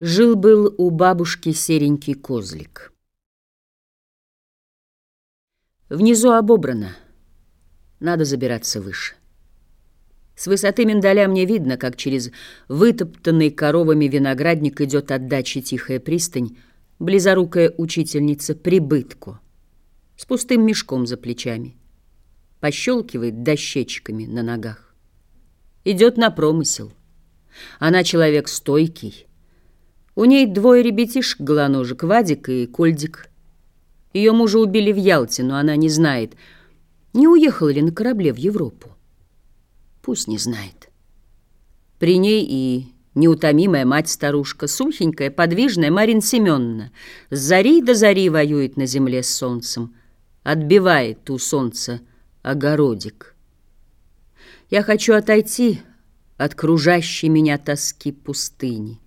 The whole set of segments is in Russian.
Жил-был у бабушки серенький козлик. Внизу обобрано. Надо забираться выше. С высоты миндаля мне видно, как через вытоптанный коровами виноградник идет от дачи тихая пристань, близорукая учительница прибытку, с пустым мешком за плечами. Пощелкивает дощечками на ногах. Идет на промысел. Она человек стойкий, у ней двое ребятишек голоножек, Вадик и Кольдик. Ее мужа убили в Ялте, но она не знает, не уехала ли на корабле в Европу. Пусть не знает. При ней и неутомимая мать-старушка, сухенькая, подвижная Марина Семеновна, с зари до зари воюет на земле с солнцем, отбивает у солнца огородик. Я хочу отойти от кружащей меня тоски пустыни.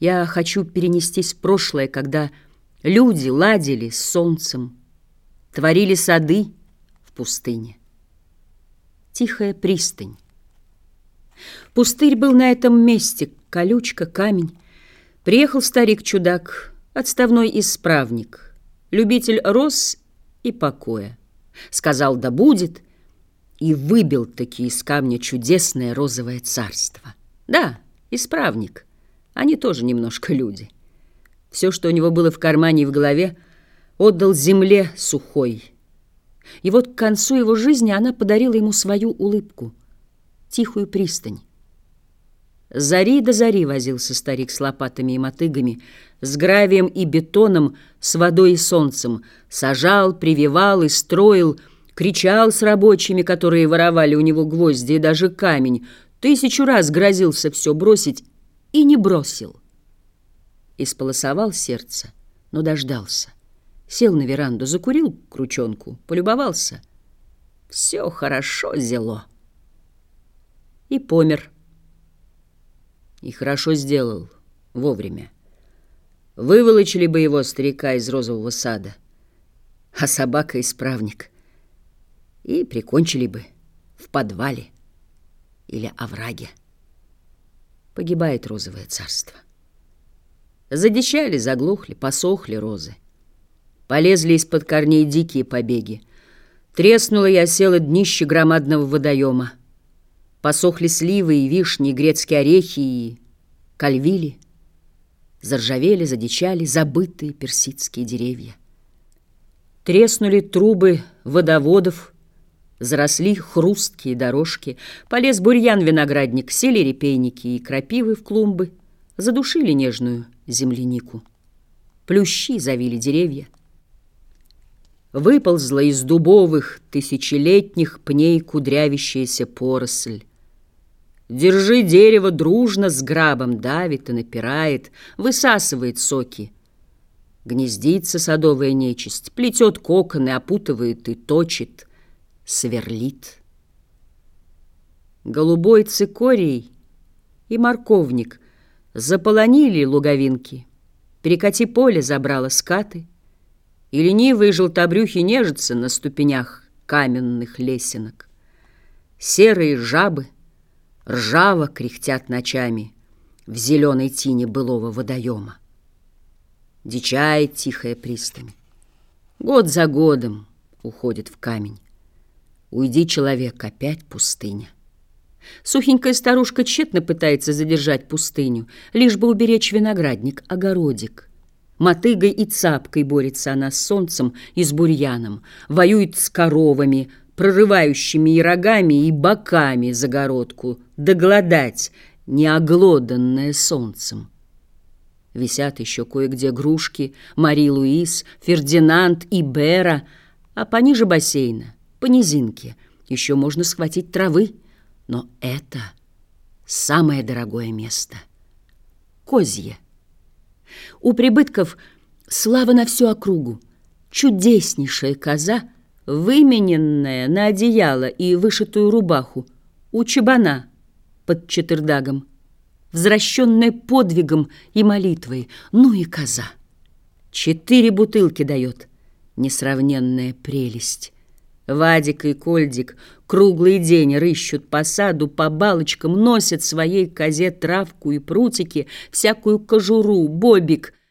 Я хочу перенестись в прошлое, когда люди ладили с солнцем, творили сады в пустыне. Тихая пристань. Пустырь был на этом месте, колючка, камень. Приехал старик-чудак, отставной исправник, любитель роз и покоя. Сказал, да будет, и выбил таки из камня чудесное розовое царство. Да, исправник — они тоже немножко люди. Все, что у него было в кармане и в голове, отдал земле сухой. И вот к концу его жизни она подарила ему свою улыбку, тихую пристань. Зари до зари возился старик с лопатами и мотыгами, с гравием и бетоном, с водой и солнцем, сажал, прививал и строил, кричал с рабочими, которые воровали у него гвозди и даже камень, тысячу раз грозился все бросить и не бросил. Исполосовал сердце, но дождался. Сел на веранду, закурил крученку, полюбовался. Все хорошо зело. И помер. И хорошо сделал, вовремя. Выволочили бы его старика из розового сада, а собака — исправник. И прикончили бы в подвале или овраге погибает розовое царство. Задичали, заглохли, посохли розы. Полезли из-под корней дикие побеги. Треснуло и осело днище громадного водоема. Посохли сливы и вишни, и грецкие орехи, и кальвили. Заржавели, задичали забытые персидские деревья. Треснули трубы водоводов, Заросли хрусткие дорожки, полез бурьян-виноградник, сели репейники и крапивы в клумбы, задушили нежную землянику. Плющи завили деревья. Выползла из дубовых тысячелетних пней кудрявящаяся поросль. Держи дерево дружно с грабом, давит и напирает, высасывает соки. Гнездится садовая нечисть, плетет коконы, опутывает и точит — сверлит. Голубой цикорий и морковник заполонили луговинки, перекати поле забрала скаты, и ленивые желтобрюхи нежатся на ступенях каменных лесенок. Серые жабы ржаво кряхтят ночами в зеленой тине былого водоема. Дичает тихая пристань. Год за годом уходит в камень. Уйди, человек, опять пустыня. Сухенькая старушка тщетно пытается задержать пустыню, лишь бы уберечь виноградник, огородик. Мотыгой и цапкой борется она с солнцем и с бурьяном, воюет с коровами, прорывающими и рогами, и боками загородку, доглодать, неоглоданное солнцем. Висят еще кое-где грушки, Мари Луис, Фердинанд и Бера, а пониже бассейна по низинке. Еще можно схватить травы, но это самое дорогое место. Козье. У прибытков слава на всю округу. Чудеснейшая коза, вымененная на одеяло и вышитую рубаху, у чабана под четырдагом, возвращенная подвигом и молитвой. Ну и коза. Четыре бутылки дает, несравненная прелесть. Вадик и Кольдик круглый день рыщут по саду, по балочкам, носят своей козе травку и прутики, всякую кожуру, бобик —